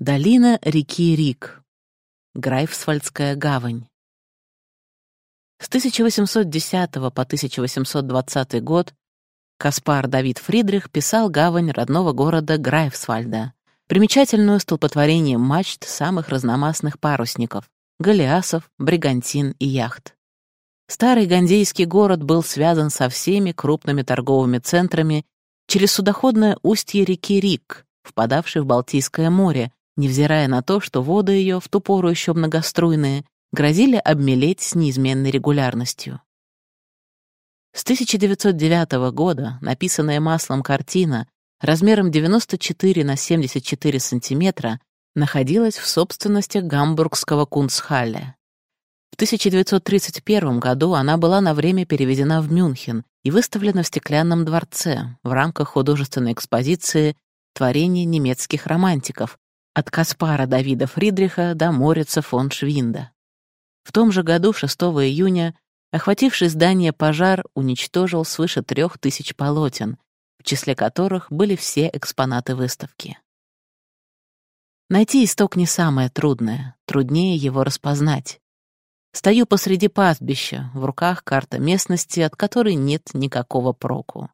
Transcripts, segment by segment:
Долина реки Рик. Грайфсвальдская гавань. С 1810 по 1820 год Каспар Давид Фридрих писал гавань родного города Грайфсвальда, примечательную столпотворением мачт самых разномастных парусников — галеасов, бригантин и яхт. Старый гандейский город был связан со всеми крупными торговыми центрами через судоходное устье реки Рик, впадавшей в Балтийское море, невзирая на то, что воды ее, в ту пору еще многоструйные, грозили обмелеть с неизменной регулярностью. С 1909 года написанная маслом картина размером 94 на 74 сантиметра находилась в собственности гамбургского Кунцхалля. В 1931 году она была на время переведена в Мюнхен и выставлена в Стеклянном дворце в рамках художественной экспозиции «Творение немецких романтиков», от Каспара Давида Фридриха до Морица фон Швинда. В том же году, 6 июня, охвативший здание пожар уничтожил свыше трех тысяч полотен, в числе которых были все экспонаты выставки. Найти исток не самое трудное, труднее его распознать. Стою посреди пастбища, в руках карта местности, от которой нет никакого проку.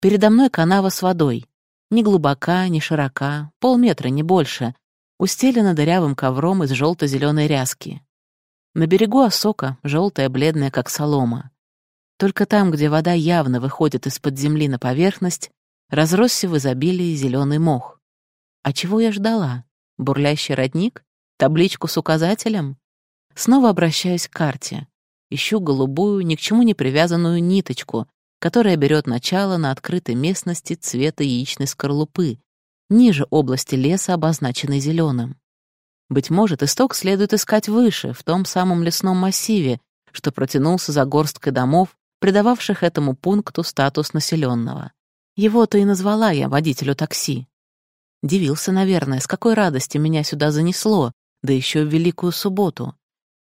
Передо мной канава с водой, ни глубока, ни широка, полметра, не больше, устелена дырявым ковром из желто-зеленой ряски. На берегу осока, желтая, бледная, как солома. Только там, где вода явно выходит из-под земли на поверхность, разросся в изобилии зеленый мох. А чего я ждала? Бурлящий родник? Табличку с указателем? Снова обращаюсь к карте. Ищу голубую, ни к чему не привязанную ниточку, которая берет начало на открытой местности цвета яичной скорлупы, ниже области леса, обозначенной зеленым. Быть может, исток следует искать выше, в том самом лесном массиве, что протянулся за горсткой домов, придававших этому пункту статус населенного. Его-то и назвала я водителю такси. Дивился, наверное, с какой радости меня сюда занесло, да еще в Великую Субботу.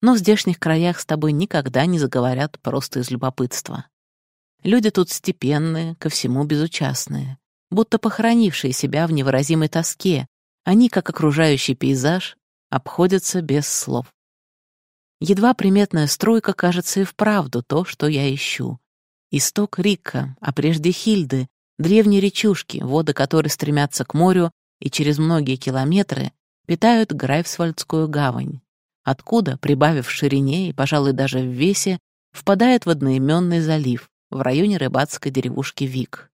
Но в здешних краях с тобой никогда не заговорят просто из любопытства. Люди тут степенные, ко всему безучастные, будто похоронившие себя в невыразимой тоске, они, как окружающий пейзаж, обходятся без слов. Едва приметная струйка кажется и вправду то, что я ищу. Исток Рика, а прежде Хильды, древней речушки, воды которой стремятся к морю и через многие километры питают Грайфсвальдскую гавань, откуда, прибавив в ширине и, пожалуй, даже в весе, впадает в одноименный залив, в районе рыбацкой деревушки Вик.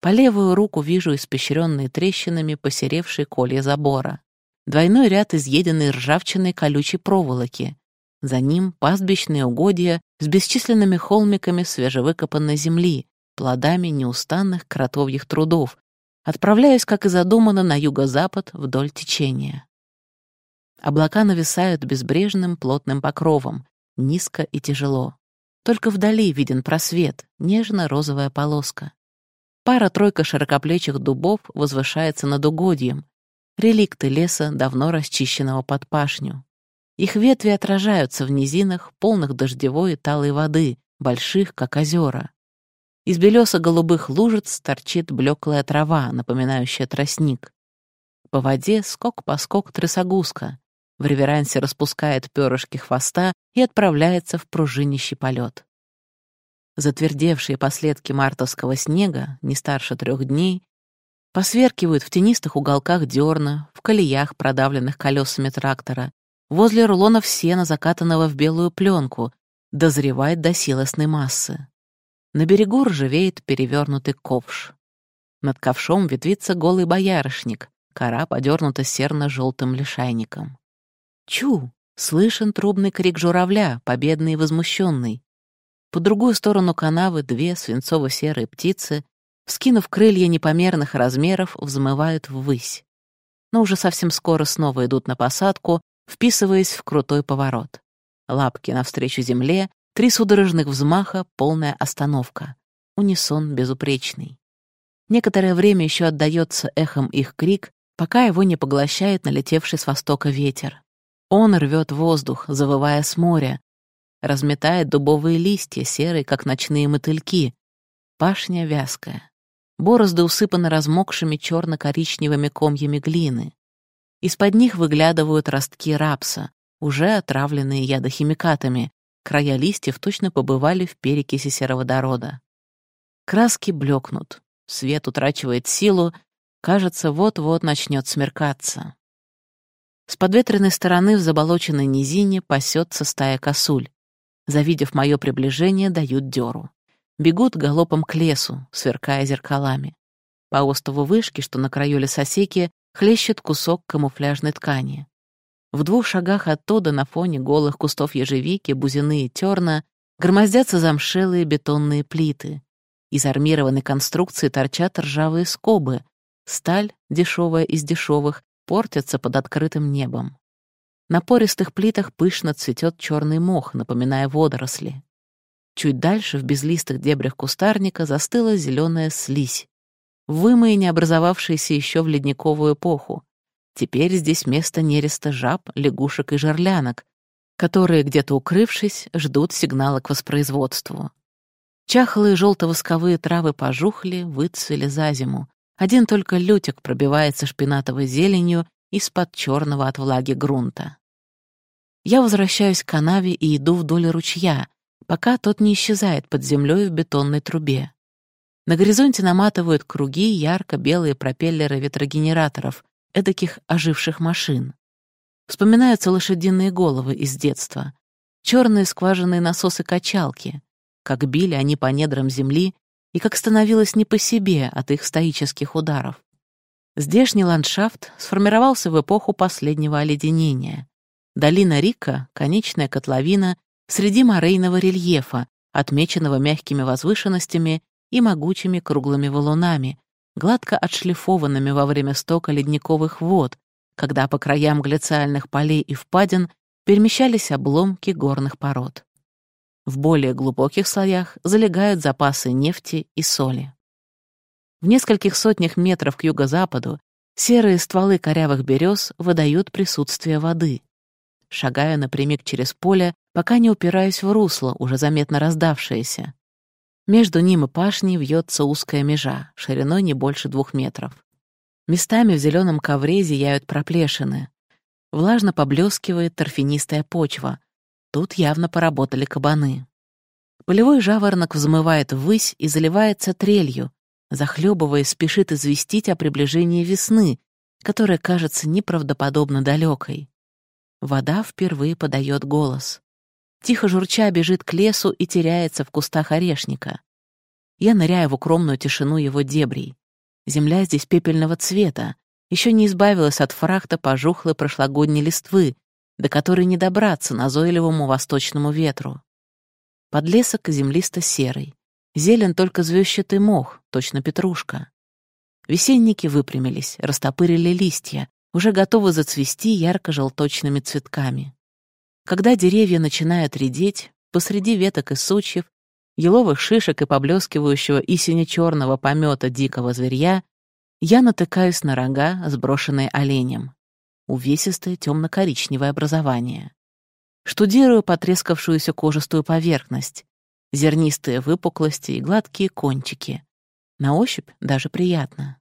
По левую руку вижу испещренные трещинами посеревшие колья забора. Двойной ряд изъеденной ржавчиной колючей проволоки. За ним пастбищные угодья с бесчисленными холмиками свежевыкопанной земли, плодами неустанных кротовьих трудов. Отправляюсь, как и задумано, на юго-запад вдоль течения. Облака нависают безбрежным плотным покровом, низко и тяжело. Только вдали виден просвет, нежно-розовая полоска. Пара-тройка широкоплечих дубов возвышается над угодьем, реликты леса, давно расчищенного под пашню. Их ветви отражаются в низинах, полных дождевой и талой воды, больших, как озера. Из белесо-голубых лужиц торчит блеклая трава, напоминающая тростник. По воде скок по скок трясогузка, в реверансе распускает перышки хвоста и отправляется в пружинищий полет. Затвердевшие последки мартовского снега, не старше трех дней, посверкивают в тенистых уголках дерна, в колеях, продавленных колесами трактора, возле рулонов сена, закатанного в белую пленку, дозревает до силосной массы. На берегу ржавеет перевернутый ковш. Над ковшом ветвится голый боярышник, кора подернута серно-желтым лишайником. Чу! Слышен трубный крик журавля, победный и возмущенный. По другую сторону канавы две свинцово-серые птицы, вскинув крылья непомерных размеров, взмывают ввысь. Но уже совсем скоро снова идут на посадку, вписываясь в крутой поворот. Лапки навстречу земле, три судорожных взмаха, полная остановка. Унисон безупречный. Некоторое время еще отдается эхом их крик, пока его не поглощает налетевший с востока ветер. Он рвет воздух, завывая с моря, разметает дубовые листья, серые, как ночные мотыльки. Пашня вязкая. Борозды усыпаны размокшими черно-коричневыми комьями глины. Из-под них выглядывают ростки рапса, уже отравленные ядохимикатами, края листьев точно побывали в перекиси сероводорода. Краски блекнут, свет утрачивает силу, кажется, вот-вот начнет смеркаться. С подветренной стороны в заболоченной низине пасется стая косуль. Завидев мое приближение, дают дёру. Бегут галопом к лесу, сверкая зеркалами. По остову вышки, что на краю лесосеки, хлещет кусок камуфляжной ткани. В двух шагах оттуда на фоне голых кустов ежевики, бузины и терна громоздятся замшелые бетонные плиты. Из армированной конструкции торчат ржавые скобы. Сталь, дешевая из дешевых, портится под открытым небом. На пористых плитах пышно цветет черный мох, напоминая водоросли. Чуть дальше, в безлистых дебрях кустарника, застыла зеленая слизь. Вымои, образовавшиеся еще в ледниковую эпоху. Теперь здесь место нереста жаб, лягушек и жерлянок, которые, где-то укрывшись, ждут сигнала к воспроизводству. Чахлые желто-восковые травы пожухли, выцвели за зиму. Один только лютик пробивается шпинатовой зеленью из-под черного от влаги грунта. Я возвращаюсь к канаве и иду вдоль ручья, пока тот не исчезает под землей в бетонной трубе. На горизонте наматывают круги ярко-белые пропеллеры ветрогенераторов, эдаких оживших машин. Вспоминаются лошадиные головы из детства, черные скважинные насосы-качалки, как били они по недрам земли и как становилось не по себе от их стоических ударов. Здешний ландшафт сформировался в эпоху последнего оледенения. Долина Рика — конечная котловина среди морейного рельефа, отмеченного мягкими возвышенностями и могучими круглыми валунами, гладко отшлифованными во время стока ледниковых вод, когда по краям глициальных полей и впадин перемещались обломки горных пород. В более глубоких слоях залегают запасы нефти и соли. В нескольких сотнях метров к юго-западу серые стволы корявых берез выдают присутствие воды. Шагаю напрямик через поле, пока не упираюсь в русло, уже заметно раздавшееся. Между ним и пашней вьется узкая межа, шириной не больше двух метров. Местами в зеленом ковре зияют проплешины. Влажно поблескивает торфянистая почва. Тут явно поработали кабаны. Полевой жаворонок взмывает ввысь и заливается трелью, захлебываясь, спешит известить о приближении весны, которая кажется неправдоподобно далекой. Вода впервые подает голос. Тихо журча бежит к лесу и теряется в кустах орешника. Я ныряю в укромную тишину его дебрей. Земля здесь пепельного цвета, еще не избавилась от фрахта пожухлой прошлогодней листвы, до которой не добраться назойливому восточному ветру. Подлесок землисто-серый. Зелен только звёздчатый мох, точно петрушка. Весенники выпрямились, растопырили листья, уже готовы зацвести ярко-желточными цветками. Когда деревья начинают редеть, посреди веток и сучьев, еловых шишек и поблескивающего и сине-черного помета дикого зверья, я натыкаюсь на рога, сброшенные оленем. Увесистое темно-коричневое образование. Штудирую потрескавшуюся кожистую поверхность, зернистые выпуклости и гладкие кончики. На ощупь даже приятно.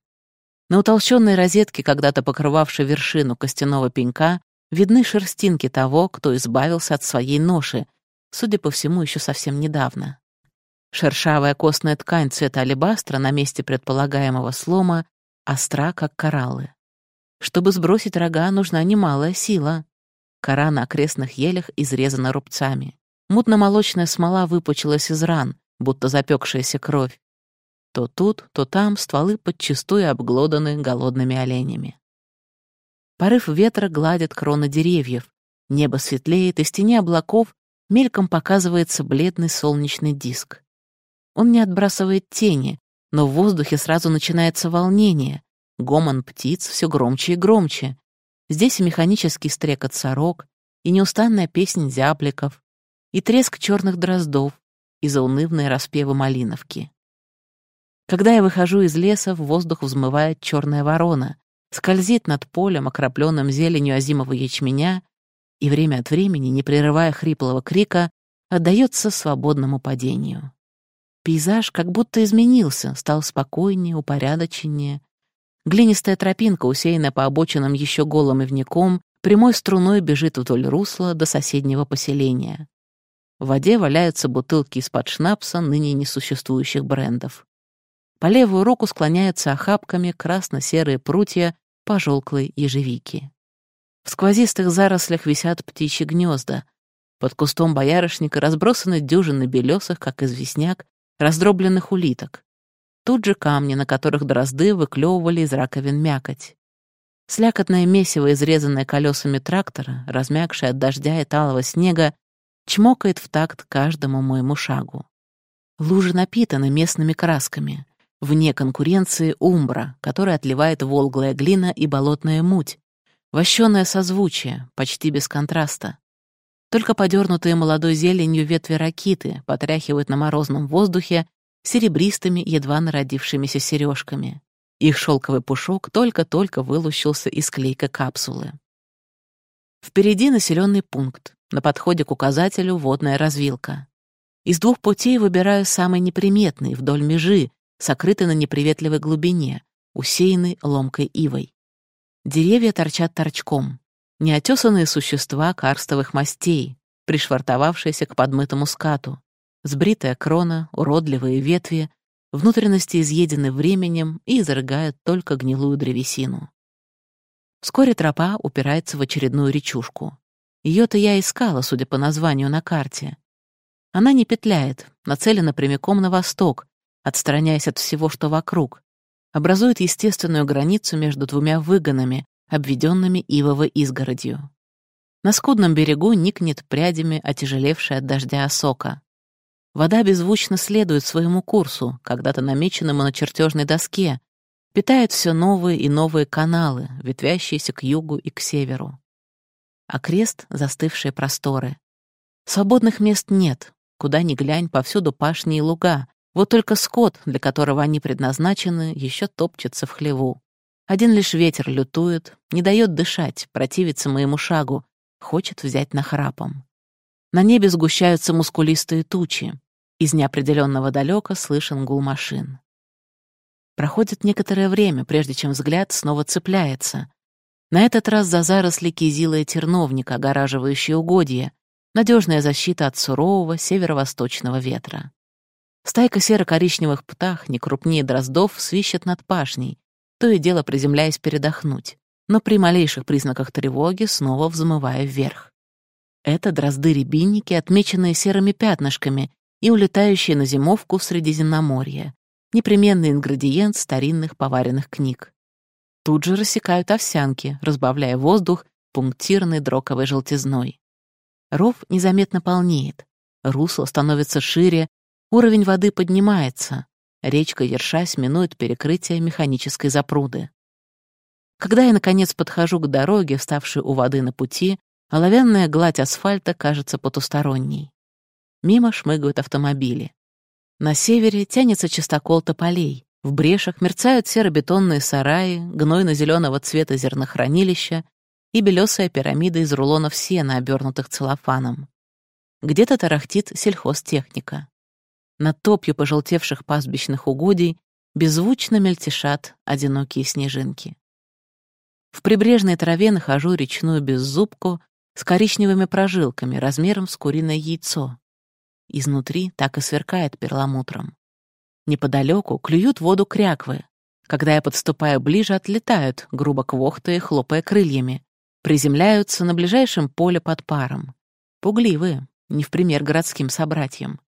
На утолщенной розетке, когда-то покрывавшей вершину костяного пенька, видны шерстинки того, кто избавился от своей ноши, судя по всему, еще совсем недавно. Шершавая костная ткань цвета алебастра на месте предполагаемого слома остра, как кораллы. Чтобы сбросить рога, нужна немалая сила. Кора на окрестных елях изрезана рубцами. Мутно-молочная смола выпучилась из ран, будто запекшаяся кровь. То тут, то там стволы подчистую обглоданы голодными оленями. Порыв ветра гладит кроны деревьев, небо светлеет, и в тени облаков мельком показывается бледный солнечный диск. Он не отбрасывает тени, но в воздухе сразу начинается волнение, гомон птиц все громче и громче. Здесь и механический стрекот сорок, и неустанная песнь зябликов, и треск черных дроздов, и заунывные распевы малиновки. Когда я выхожу из леса, в воздух взмывает черная ворона, скользит над полем, окропленным зеленью озимого ячменя, и время от времени, не прерывая хриплого крика, отдается свободному падению. Пейзаж как будто изменился, стал спокойнее, упорядоченнее. Глинистая тропинка, усеянная по обочинам еще голым ивняком, прямой струной бежит вдоль русла до соседнего поселения. В воде валяются бутылки из-под шнапса ныне несуществующих брендов. По левую руку склоняются охапками красно-серые прутья пожелклой ежевики. В сквозистых зарослях висят птичьи гнезда. Под кустом боярышника разбросаны дюжины белесых, как известняк, раздробленных улиток. Тут же камни, на которых дрозды выклевывали из раковин мякоть. Слякотное месиво, изрезанное колесами трактора, размягшее от дождя и талого снега, чмокает в такт каждому моему шагу. Лужи напитаны местными красками. Вне конкуренции умбра, которая отливает волглая глина и болотная муть. Вощёное созвучие, почти без контраста. Только подернутые молодой зеленью ветви ракиты потряхивают на морозном воздухе серебристыми, едва народившимися сережками. Их шелковый пушок только-только вылущился из клейка капсулы. Впереди населенный пункт. На подходе к указателю водная развилка. Из двух путей выбираю самый неприметный, вдоль межи, сокрытый на неприветливой глубине, усеянный ломкой ивой. Деревья торчат торчком. Неотесанные существа карстовых мастей, пришвартовавшиеся к подмытому скату. Сбритая крона, уродливые ветви, внутренности изъедены временем и изрыгают только гнилую древесину. Вскоре тропа упирается в очередную речушку. Ее-то я искала, судя по названию на карте. Она не петляет, нацелена прямиком на восток, отстраняясь от всего, что вокруг, образует естественную границу между двумя выгонами, обведенными ивовой изгородью. На скудном берегу никнет прядями отяжелевшая от дождя осока. Вода беззвучно следует своему курсу, когда-то намеченному на чертежной доске, питает все новые и новые каналы, ветвящиеся к югу и к северу. А крест — застывшие просторы. Свободных мест нет, куда ни глянь, повсюду пашни и луга. Вот только скот, для которого они предназначены, еще топчется в хлеву. Один лишь ветер лютует, не дает дышать, противится моему шагу, хочет взять нахрапом. На небе сгущаются мускулистые тучи. Из неопределенного далека слышен гул машин. Проходит некоторое время, прежде чем взгляд снова цепляется. На этот раз за заросли кизила и терновника, огораживающие угодья, надежная защита от сурового северо-восточного ветра. Стайка серо-коричневых птах, не крупнее дроздов, свищет над пашней, то и дело приземляясь передохнуть, но при малейших признаках тревоги снова взмывая вверх. Это дрозды-рябинники, отмеченные серыми пятнышками и улетающие на зимовку в Средиземноморье. Непременный ингредиент старинных поваренных книг. Тут же рассекают овсянки, разбавляя воздух пунктирной дроковой желтизной. Ров незаметно полнеет, русло становится шире, уровень воды поднимается, речка, ершась, минует перекрытие механической запруды. Когда я, наконец, подхожу к дороге, вставшей у воды на пути, Оловянная гладь асфальта кажется потусторонней. Мимо шмыгают автомобили. На севере тянется чистокол тополей. В брешах мерцают серо-бетонные сараи, гнойно-зеленого цвета зернохранилища и белесая пирамида из рулонов сена, обернутых целлофаном. Где-то тарахтит сельхозтехника. Над топью пожелтевших пастбищных угодий беззвучно мельтешат одинокие снежинки. В прибрежной траве нахожу речную беззубку с коричневыми прожилками размером с куриное яйцо. Изнутри так и сверкает перламутром. Неподалеку клюют воду кряквы. Когда я подступаю ближе, отлетают, грубо квохтая, хлопая крыльями. Приземляются на ближайшем поле под паром. Пугливые, не в пример городским собратьям.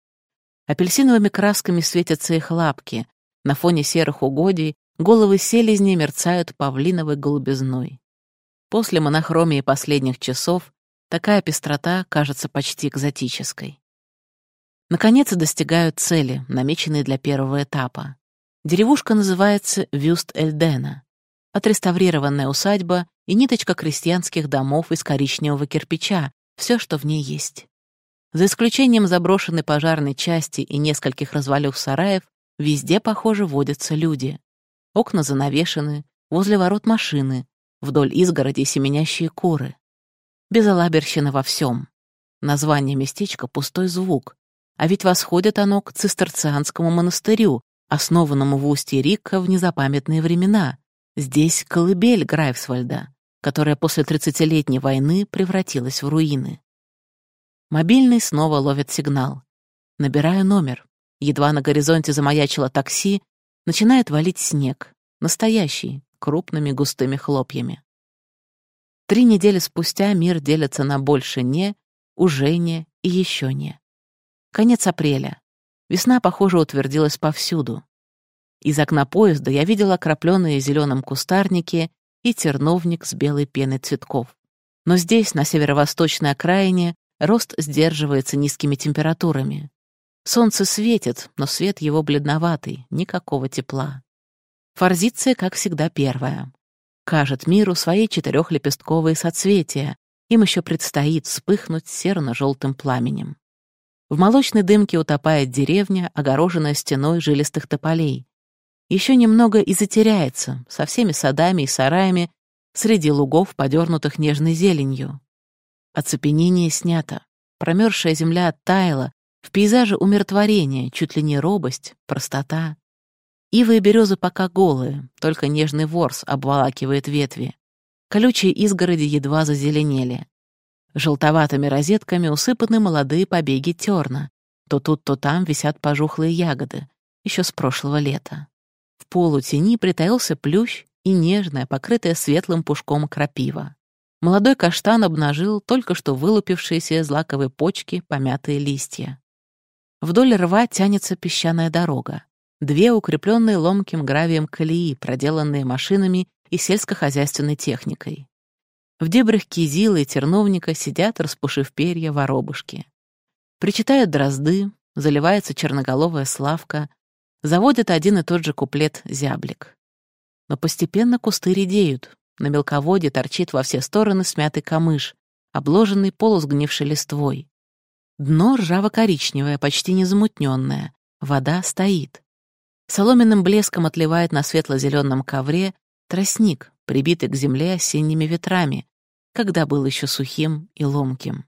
Апельсиновыми красками светятся их лапки. На фоне серых угодий головы селезни мерцают павлиновой голубизной. После монохромии последних часов Такая пестрота кажется почти экзотической. Наконец достигают цели, намеченной для первого этапа. Деревушка называется Вюст-Эльдена. Отреставрированная усадьба и ниточка крестьянских домов из коричневого кирпича, все, что в ней есть. За исключением заброшенной пожарной части и нескольких развалюх сараев, везде, похоже, водятся люди. Окна занавешены, возле ворот машины, вдоль изгороди семенящие куры. Безалаберщина во всем. Название местечка — пустой звук. А ведь восходит оно к цистерцианскому монастырю, основанному в устье Рикка в незапамятные времена, Здесь колыбель Грайфсвальда, которая после тридцатилетней войны превратилась в руины. Мобильный снова ловит сигнал. Набираю номер. Едва на горизонте замаячило такси, начинает валить снег. Настоящий, крупными густыми хлопьями. Три недели спустя мир делится на больше «не», «уже не» и «еще не». Конец апреля. Весна, похоже, утвердилась повсюду. Из окна поезда я видела окропленные зеленым кустарники и терновник с белой пеной цветков. Но здесь, на северо-восточной окраине, рост сдерживается низкими температурами. Солнце светит, но свет его бледноватый, никакого тепла. Форзиция, как всегда, первая. Кажет миру свои четырехлепестковые соцветия. Им еще предстоит вспыхнуть серно-желтым пламенем. В молочной дымке утопает деревня, огороженная стеной жилистых тополей еще немного и затеряется со всеми садами и сараями среди лугов, подернутых нежной зеленью. Оцепенение снято, промерзшая земля оттаяла, в пейзаже умиротворение, чуть ли не робость, простота. Ивы и березы пока голые, только нежный ворс обволакивает ветви. Колючие изгороди едва зазеленели. Желтоватыми розетками усыпаны молодые побеги терна. То тут, то там висят пожухлые ягоды, еще с прошлого лета. В полутени притаился плющ и нежная, покрытая светлым пушком крапива. Молодой каштан обнажил только что вылупившиеся из лаковой почки помятые листья. Вдоль рва тянется песчаная дорога. Две укрепленные ломким гравием колеи, проделанные машинами и сельскохозяйственной техникой. В дебрях кизила и терновника сидят, распушив перья, воробушки. Причитают дрозды, заливается черноголовая славка, заводит один и тот же куплет зяблик. Но постепенно кусты редеют, на мелководье торчит во все стороны смятый камыш, обложенный полусгнившей листвой. Дно ржаво-коричневое, почти незамутненное, вода стоит. Соломенным блеском отливает на светло-зеленом ковре тростник, прибитый к земле осенними ветрами, когда был еще сухим и ломким.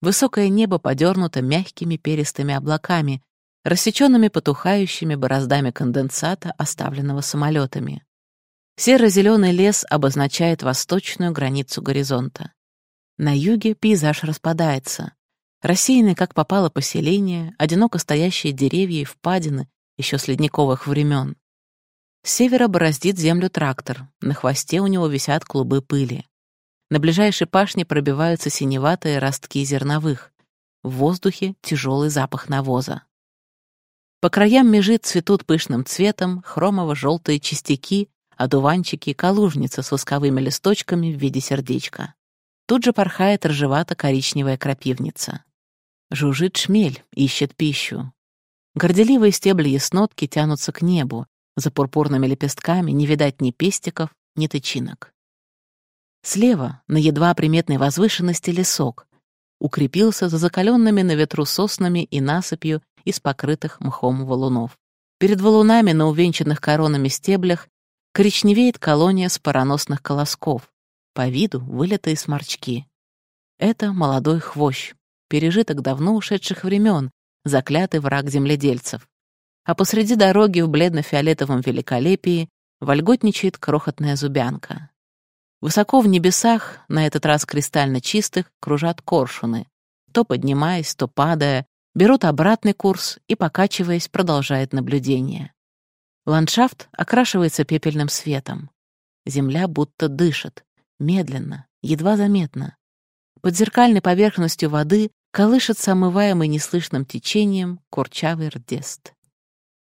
Высокое небо подернуто мягкими перистыми облаками, рассеченными потухающими бороздами конденсата, оставленного самолетами. Серо-зеленый лес обозначает восточную границу горизонта. На юге пейзаж распадается. Рассеянные, как попало поселение, одиноко стоящие деревья и впадины еще с ледниковых времен. С севера бороздит землю трактор, на хвосте у него висят клубы пыли. На ближайшей пашне пробиваются синеватые ростки зерновых. В воздухе тяжелый запах навоза. По краям межи цветут пышным цветом хромово-желтые частяки, одуванчики, калужница с восковыми листочками в виде сердечка. Тут же порхает ржевато-коричневая крапивница. Жужжит шмель, ищет пищу. Горделивые стебли яснотки тянутся к небу. За пурпурными лепестками не видать ни пестиков, ни тычинок. Слева, на едва приметной возвышенности, лесок. Укрепился за закаленными на ветру соснами и насыпью из покрытых мхом валунов. Перед валунами на увенчанных коронами стеблях коричневеет колония спороносных колосков, по виду вылитые сморчки. Это молодой хвощ, пережиток давно ушедших времен, заклятый враг земледельцев. А посреди дороги в бледно-фиолетовом великолепии вольготничает крохотная зубянка. Высоко в небесах, на этот раз кристально чистых, кружат коршуны, то поднимаясь, то падая, берут обратный курс и, покачиваясь, продолжает наблюдение. Ландшафт окрашивается пепельным светом. Земля будто дышит, медленно, едва заметно. Под зеркальной поверхностью воды колышется омываемый неслышным течением курчавый рдест.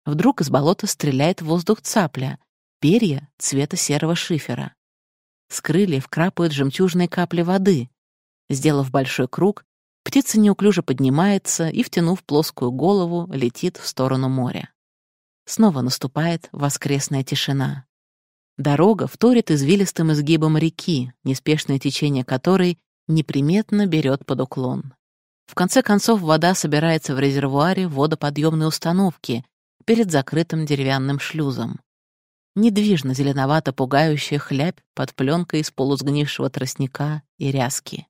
Вдруг из болота стреляет в воздух цапля, перья цвета серого шифера. С крыльев крапают жемчужные капли воды. Сделав большой круг, Птица неуклюже поднимается и, втянув плоскую голову, летит в сторону моря. Снова наступает воскресная тишина. Дорога вторит извилистым изгибом реки, неспешное течение которой неприметно берет под уклон. В конце концов, вода собирается в резервуаре водоподъемной установки перед закрытым деревянным шлюзом. Недвижно зеленовато пугающая хлябь под пленкой из полусгнившего тростника и ряски.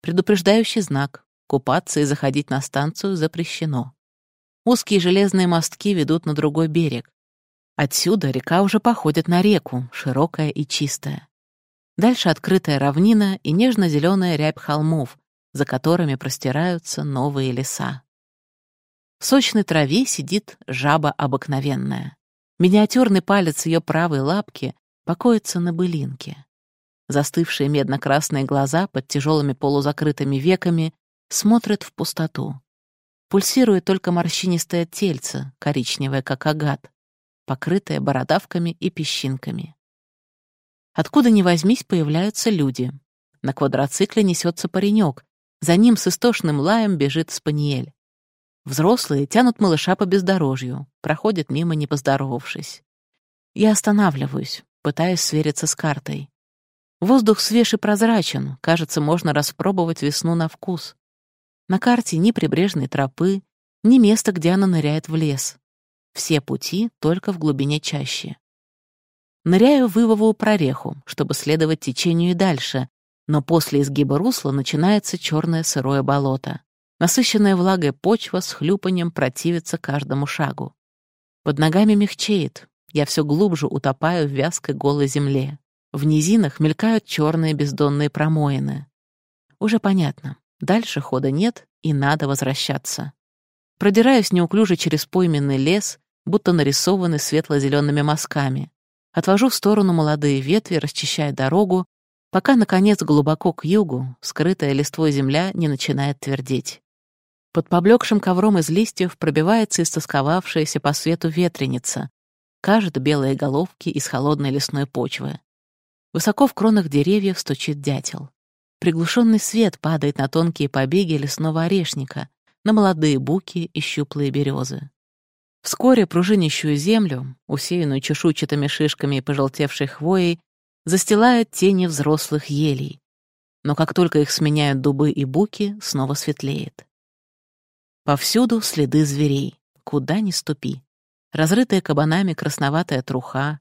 Предупреждающий знак. Купаться и заходить на станцию запрещено. Узкие железные мостки ведут на другой берег. Отсюда река уже походит на реку, широкая и чистая. Дальше открытая равнина и нежно-зеленая рябь холмов, за которыми простираются новые леса. В сочной траве сидит жаба обыкновенная. Миниатюрный палец ее правой лапки покоится на былинке. Застывшие медно-красные глаза под тяжелыми полузакрытыми веками смотрят в пустоту. Пульсирует только морщинистое тельце, коричневое, как агат, покрытое бородавками и песчинками. Откуда ни возьмись, появляются люди. На квадроцикле несется паренек, за ним с истошным лаем бежит спаниель. Взрослые тянут малыша по бездорожью, проходят мимо, не поздоровавшись. Я останавливаюсь, пытаясь свериться с картой. Воздух свеж и прозрачен, кажется, можно распробовать весну на вкус. На карте ни прибрежной тропы, ни места, где она ныряет в лес. Все пути только в глубине чащи. Ныряю в ивовую прореху, чтобы следовать течению и дальше, но после изгиба русла начинается черное сырое болото. Насыщенная влагой почва с хлюпанием противится каждому шагу. Под ногами мягчеет, я все глубже утопаю в вязкой голой земле. В низинах мелькают черные бездонные промоины. Уже понятно, дальше хода нет и надо возвращаться. Продираюсь неуклюже через пойменный лес, будто нарисованный светло-зелеными мазками. Отвожу в сторону молодые ветви, расчищая дорогу, пока, наконец, глубоко к югу, скрытая листвой земля не начинает твердеть. Под поблекшим ковром из листьев пробивается истосковавшаяся по свету ветреница, кажет белые головки из холодной лесной почвы. Высоко в кронах деревьев стучит дятел. Приглушенный свет падает на тонкие побеги лесного орешника, на молодые буки и щуплые березы. Вскоре пружинищую землю, усеянную чешуйчатыми шишками и пожелтевшей хвоей, застилают тени взрослых елей. Но как только их сменяют дубы и буки, снова светлеет. Повсюду следы зверей, куда ни ступи. Разрытая кабанами красноватая труха,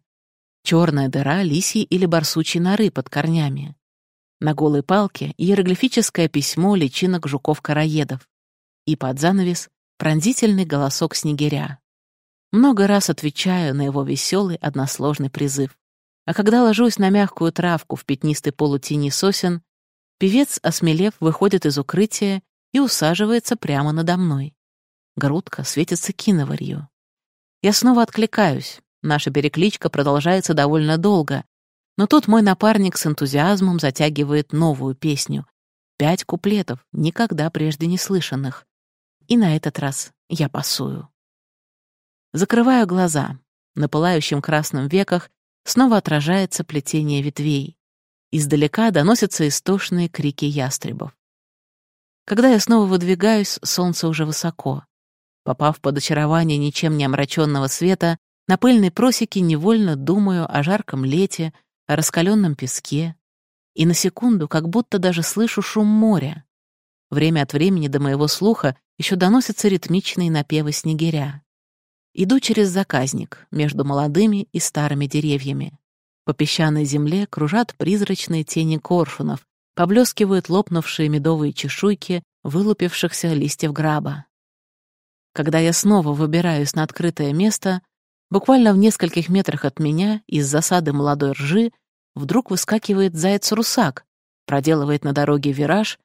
черная дыра лисьей или барсучьей норы под корнями. На голой палке иероглифическое письмо личинок жуков-караедов. И под занавес пронзительный голосок снегиря. Много раз отвечаю на его веселый односложный призыв. А когда ложусь на мягкую травку в пятнистой полутени сосен, певец, осмелев, выходит из укрытия и усаживается прямо надо мной. Грудка светится киноварью. Я снова откликаюсь. Наша перекличка продолжается довольно долго. Но тут мой напарник с энтузиазмом затягивает новую песню. Пять куплетов, никогда прежде не слышанных. И на этот раз я пасую. Закрываю глаза. На пылающем красном веках снова отражается плетение ветвей. Издалека доносятся истошные крики ястребов. Когда я снова выдвигаюсь, солнце уже высоко. Попав под очарование ничем не омраченного света, на пыльной просеке невольно думаю о жарком лете, о раскаленном песке. И на секунду как будто даже слышу шум моря. Время от времени до моего слуха еще доносятся ритмичные напевы снегиря. Иду через заказник, между молодыми и старыми деревьями. По песчаной земле кружат призрачные тени коршунов, поблескивают лопнувшие медовые чешуйки вылупившихся листьев граба. Когда я снова выбираюсь на открытое место, буквально в нескольких метрах от меня из засады молодой ржи вдруг выскакивает заяц-русак, проделывает на дороге вираж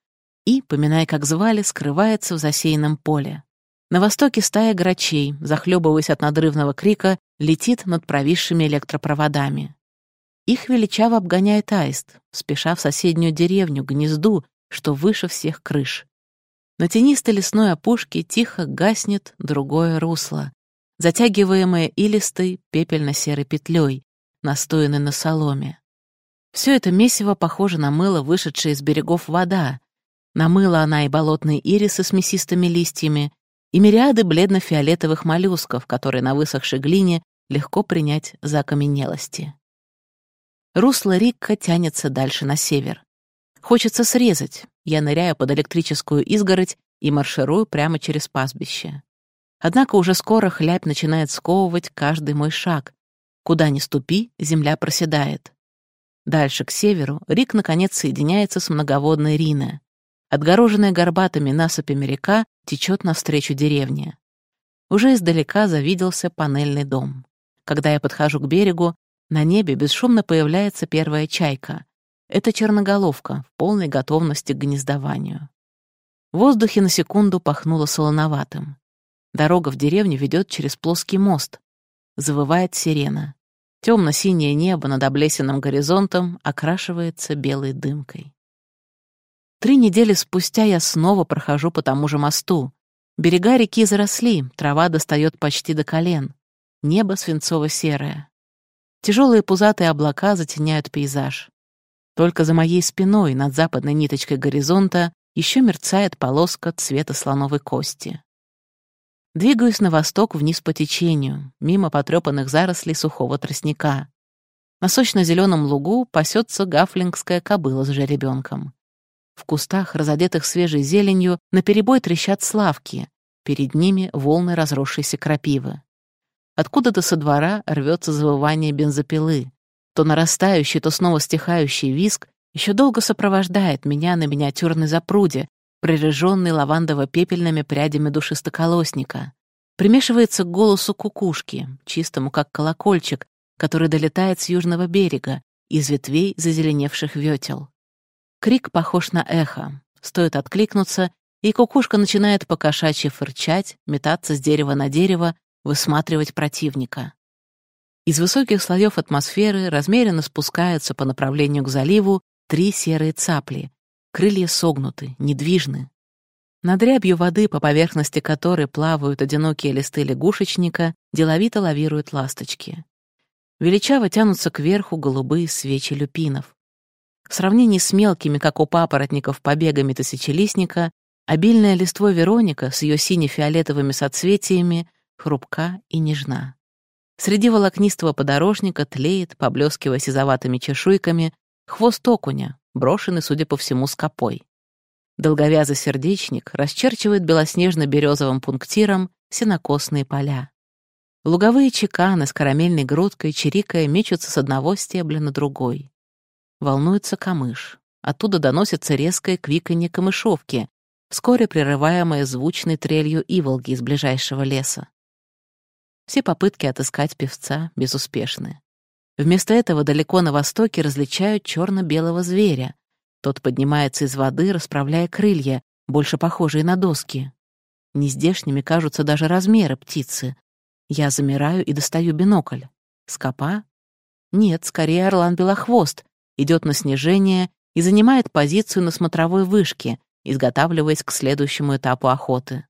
и, поминая как звали, скрывается в засеянном поле. На востоке стая грачей, захлебываясь от надрывного крика, летит над провисшими электропроводами. Их величаво обгоняет аист, спеша в соседнюю деревню, гнезду, что выше всех крыш. На тенистой лесной опушке тихо гаснет другое русло, затягиваемое илистой пепельно-серой петлей, настоянной на соломе. Все это месиво похоже на мыло, вышедшее из берегов вода. Намыла она и болотные ирисы с мясистыми листьями, и мириады бледно-фиолетовых моллюсков, которые на высохшей глине легко принять за окаменелости. Русло Рикка тянется дальше на север. Хочется срезать. Я ныряю под электрическую изгородь и марширую прямо через пастбище. Однако уже скоро хлябь начинает сковывать каждый мой шаг. Куда ни ступи, земля проседает. Дальше, к северу, Рик наконец соединяется с многоводной Риной. Отгороженная горбатыми насыпями река течет навстречу деревне. Уже издалека завиделся панельный дом. Когда я подхожу к берегу, на небе бесшумно появляется первая чайка. Это черноголовка в полной готовности к гнездованию. В воздухе на секунду пахнуло солоноватым. Дорога в деревню ведет через плоский мост. Завывает сирена. Темно-синее небо над облесенным горизонтом окрашивается белой дымкой. Три недели спустя я снова прохожу по тому же мосту. Берега реки заросли, трава достает почти до колен. Небо свинцово-серое. Тяжелые пузатые облака затеняют пейзаж. Только за моей спиной, над западной ниточкой горизонта, еще мерцает полоска цвета слоновой кости. Двигаюсь на восток вниз по течению, мимо потрепанных зарослей сухого тростника. На сочно-зеленом лугу пасется гафлингская кобыла с жеребенком. В кустах, разодетых свежей зеленью, наперебой трещат славки, перед ними волны разросшейся крапивы. Откуда-то со двора рвется завывание бензопилы. То нарастающий, то снова стихающий виск еще долго сопровождает меня на миниатюрной запруде, прореженный лавандово-пепельными прядями душистоколосника. Примешивается к голосу кукушки, чистому как колокольчик, который долетает с южного берега, из ветвей зазеленевших ветел. Крик похож на эхо. Стоит откликнуться, и кукушка начинает покошачьи фырчать, метаться с дерева на дерево, высматривать противника. Из высоких слоев атмосферы размеренно спускаются по направлению к заливу три серые цапли, Крылья согнуты, недвижны. Над рябью воды, по поверхности которой плавают одинокие листы лягушечника, деловито лавируют ласточки. Величаво тянутся кверху голубые свечи люпинов. В сравнении с мелкими, как у папоротников, побегами тысячелистника, обильная листва Вероника с ее сине-фиолетовыми соцветиями хрупка и нежна. Среди волокнистого подорожника тлеет, поблескивая сизоватыми чешуйками, хвост окуня, брошенный, судя по всему, скопой. Долговязый сердечник расчерчивает белоснежно-березовым пунктиром сенокосные поля. Луговые чеканы с карамельной грудкой, чирикая, мечутся с одного стебля на другой. Волнуется камыш. Оттуда доносится резкое квиканье камышовки, вскоре прерываемое звучной трелью иволги из ближайшего леса. Все попытки отыскать певца безуспешны. Вместо этого далеко на востоке различают черно-белого зверя. Тот поднимается из воды, расправляя крылья, больше похожие на доски. Нездешними кажутся даже размеры птицы. Я замираю и достаю бинокль. Скопа? Нет, скорее орлан белохвост. Идет на снижение и занимает позицию на смотровой вышке, изготавливаясь к следующему этапу охоты.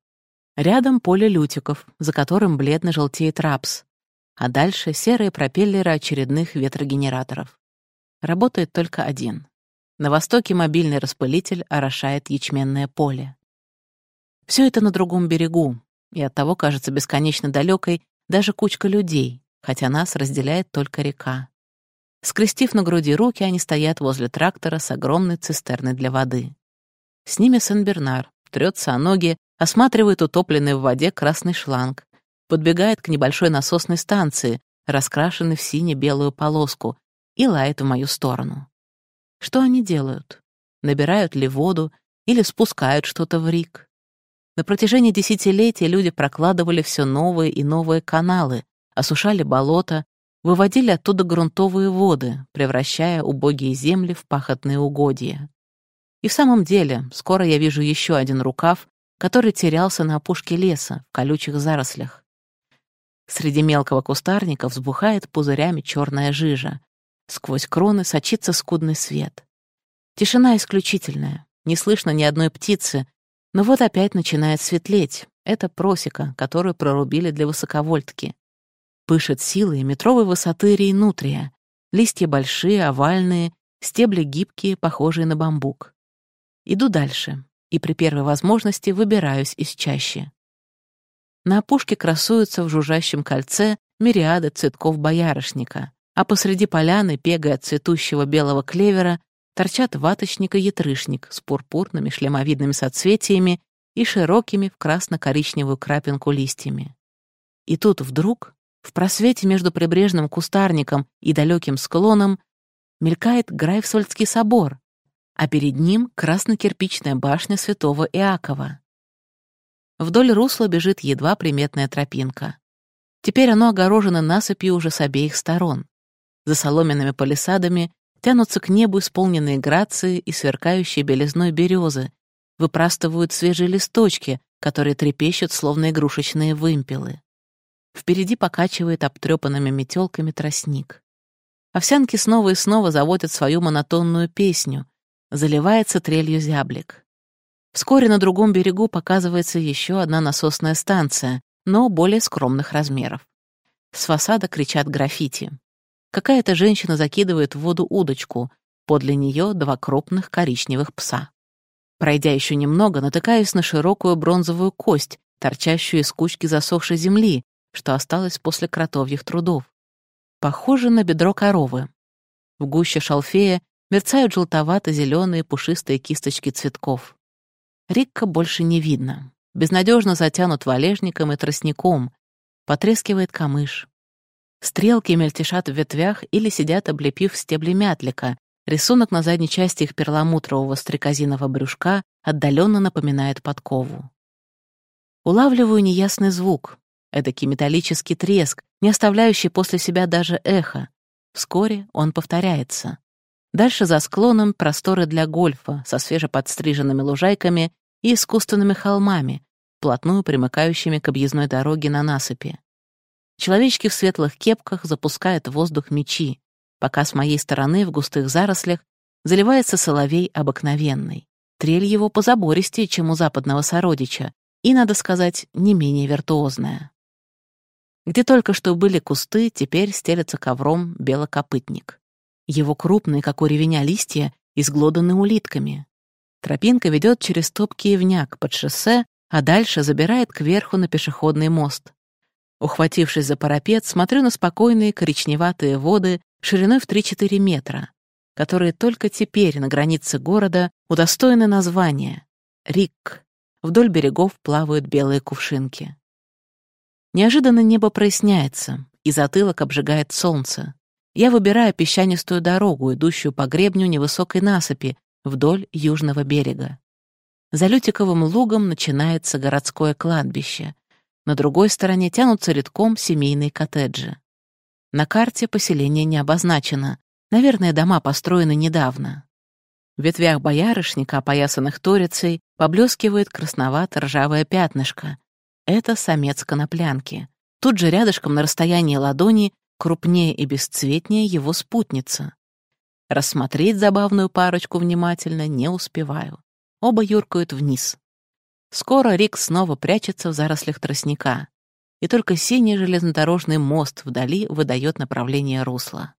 Рядом поле лютиков, за которым бледно желтеет рапс а дальше серые пропеллеры очередных ветрогенераторов. Работает только один. На востоке мобильный распылитель орошает ячменное поле. Все это на другом берегу, и оттого кажется бесконечно далекой даже кучка людей, хотя нас разделяет только река. Скрестив на груди руки, они стоят возле трактора с огромной цистерной для воды. С ними Сен-Бернар, трется о ноги, осматривает утопленный в воде красный шланг, подбегает к небольшой насосной станции, раскрашенной в сине-белую полоску, и лает в мою сторону. Что они делают? Набирают ли воду или спускают что-то в рик? На протяжении десятилетий люди прокладывали все новые и новые каналы, осушали болота, выводили оттуда грунтовые воды, превращая убогие земли в пахотные угодья. И в самом деле, скоро я вижу еще один рукав, который терялся на опушке леса, в колючих зарослях. Среди мелкого кустарника взбухает пузырями черная жижа. Сквозь кроны сочится скудный свет. Тишина исключительная, не слышно ни одной птицы, но вот опять начинает светлеть. Это просека, которую прорубили для высоковольтки. Пышет силой метровой высоты рейнутрия. Листья большие, овальные, стебли гибкие, похожие на бамбук. Иду дальше, и при первой возможности выбираюсь из чащи. На опушке красуются в жужжащем кольце мириады цветков боярышника, а посреди поляны, пегая от цветущего белого клевера, торчат ваточник и ятрышник с пурпурными шлемовидными соцветиями и широкими в красно-коричневую крапинку листьями. И тут вдруг, в просвете между прибрежным кустарником и далеким склоном, мелькает Грайфсвальдский собор, а перед ним красно-кирпичная башня святого Иакова. Вдоль русла бежит едва приметная тропинка. Теперь оно огорожено насыпью уже с обеих сторон. За соломенными палисадами тянутся к небу исполненные грации и сверкающие белизной березы, выпрастывают свежие листочки, которые трепещут, словно игрушечные вымпелы. Впереди покачивает обтрепанными метелками тростник. Овсянки снова и снова заводят свою монотонную песню, заливается трелью зяблик. Вскоре на другом берегу показывается еще одна насосная станция, но более скромных размеров. С фасада кричат граффити. Какая-то женщина закидывает в воду удочку, подле нее два крупных коричневых пса. Пройдя еще немного, натыкаюсь на широкую бронзовую кость, торчащую из кучки засохшей земли, что осталось после кротовьих трудов. Похоже на бедро коровы. В гуще шалфея мерцают желтовато-зеленые пушистые кисточки цветков. Рикка больше не видно. Безнадежно затянут валежником и тростником. Потрескивает камыш. Стрелки мельтешат в ветвях или сидят, облепив стебли мятлика. Рисунок на задней части их перламутрового стрекозиного брюшка отдаленно напоминает подкову. Улавливаю неясный звук, эдакий металлический треск, не оставляющий после себя даже эхо. Вскоре он повторяется. Дальше за склоном просторы для гольфа со свежеподстриженными лужайками и искусственными холмами, плотную примыкающими к объездной дороге на насыпи. Человечки в светлых кепках запускают в воздух мечи, пока с моей стороны в густых зарослях заливается соловей обыкновенный. Трель его позабористее, чем у западного сородича, и, надо сказать, не менее виртуозная. Где только что были кусты, теперь стелется ковром белокопытник. Его крупные, как у ревеня, листья изглоданы улитками. Тропинка ведет через топкий ивняк под шоссе, а дальше забирает кверху на пешеходный мост. Ухватившись за парапет, смотрю на спокойные коричневатые воды шириной в 3-4 метра, которые только теперь на границе города удостоены названия — Рик. Вдоль берегов плавают белые кувшинки. Неожиданно небо проясняется, и затылок обжигает солнце я выбираю песчанистую дорогу, идущую по гребню невысокой насыпи вдоль южного берега. За Лютиковым лугом начинается городское кладбище. На другой стороне тянутся редком семейные коттеджи. На карте поселение не обозначено. Наверное, дома построены недавно. В ветвях боярышника, опоясанных торицей, поблескивает красновато-ржавое пятнышко. Это самец коноплянки. Тут же рядышком на расстоянии ладони крупнее и бесцветнее его спутница. Рассмотреть забавную парочку внимательно не успеваю. Оба юркают вниз. Скоро Рик снова прячется в зарослях тростника, и только синий железнодорожный мост вдали выдает направление русла.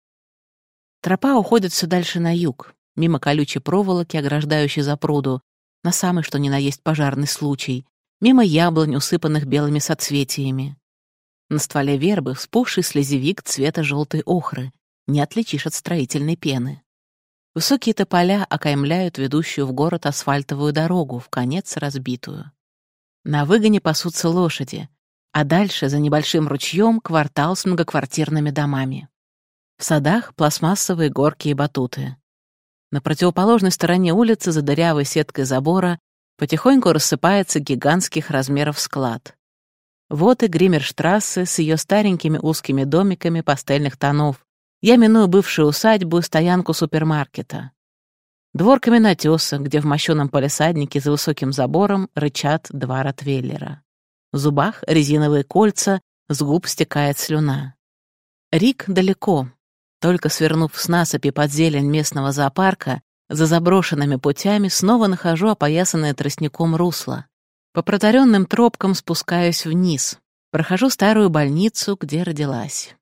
Тропа уходит все дальше на юг, мимо колючей проволоки, ограждающей запруду, на самый что ни на есть пожарный случай, мимо яблонь, усыпанных белыми соцветиями. На стволе вербы вспухший слезевик цвета желтой охры. Не отличишь от строительной пены. Высокие тополя окаймляют ведущую в город асфальтовую дорогу, в конец разбитую. На выгоне пасутся лошади, а дальше, за небольшим ручьем, квартал с многоквартирными домами. В садах пластмассовые горки и батуты. На противоположной стороне улицы за дырявой сеткой забора потихоньку рассыпается гигантских размеров склад. Вот и Гриммерштрассе с ее старенькими узкими домиками пастельных тонов. Я миную бывшую усадьбу и стоянку супермаркета. Двор каменотеса, где в мощеном полисаднике за высоким забором рычат два ротвейлера. В зубах резиновые кольца, с губ стекает слюна. Рик далеко. Только свернув с насыпи под зелень местного зоопарка, за заброшенными путями снова нахожу опоясанное тростником русло. По протаренным тропкам спускаюсь вниз. Прохожу старую больницу, где родилась.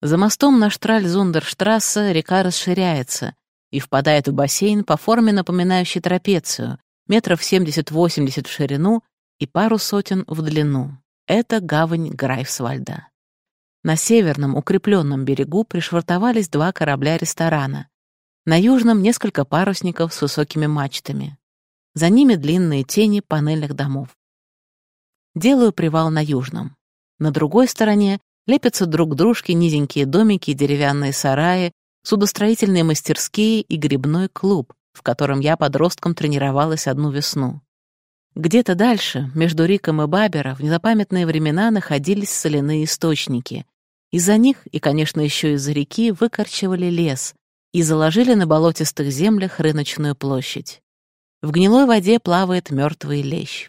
За мостом на Штраль-Зундерштрассе река расширяется и впадает в бассейн по форме, напоминающей трапецию, метров 70-80 в ширину и пару сотен в длину. Это гавань Грайфсвальда. На северном укрепленном берегу пришвартовались два корабля-ресторана. На южном — несколько парусников с высокими мачтами. За ними длинные тени панельных домов. Делаю привал на южном. На другой стороне лепятся друг к дружке низенькие домики и деревянные сараи, судостроительные мастерские и грибной клуб, в котором я подростком тренировалась одну весну. Где-то дальше, между Риком и Бабера, в незапамятные времена находились соляные источники. Из-за них, и, конечно, еще из-за реки, выкорчевали лес и заложили на болотистых землях рыночную площадь. В гнилой воде плавает мертвый лещ.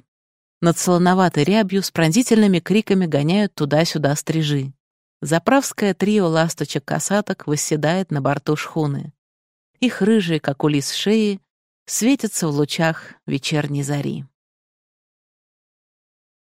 Над солоноватой рябью с пронзительными криками гоняют туда-сюда стрижи. Заправское трио ласточек-косаток восседает на борту шхуны. Их рыжие, как у лис шеи, светятся в лучах вечерней зари.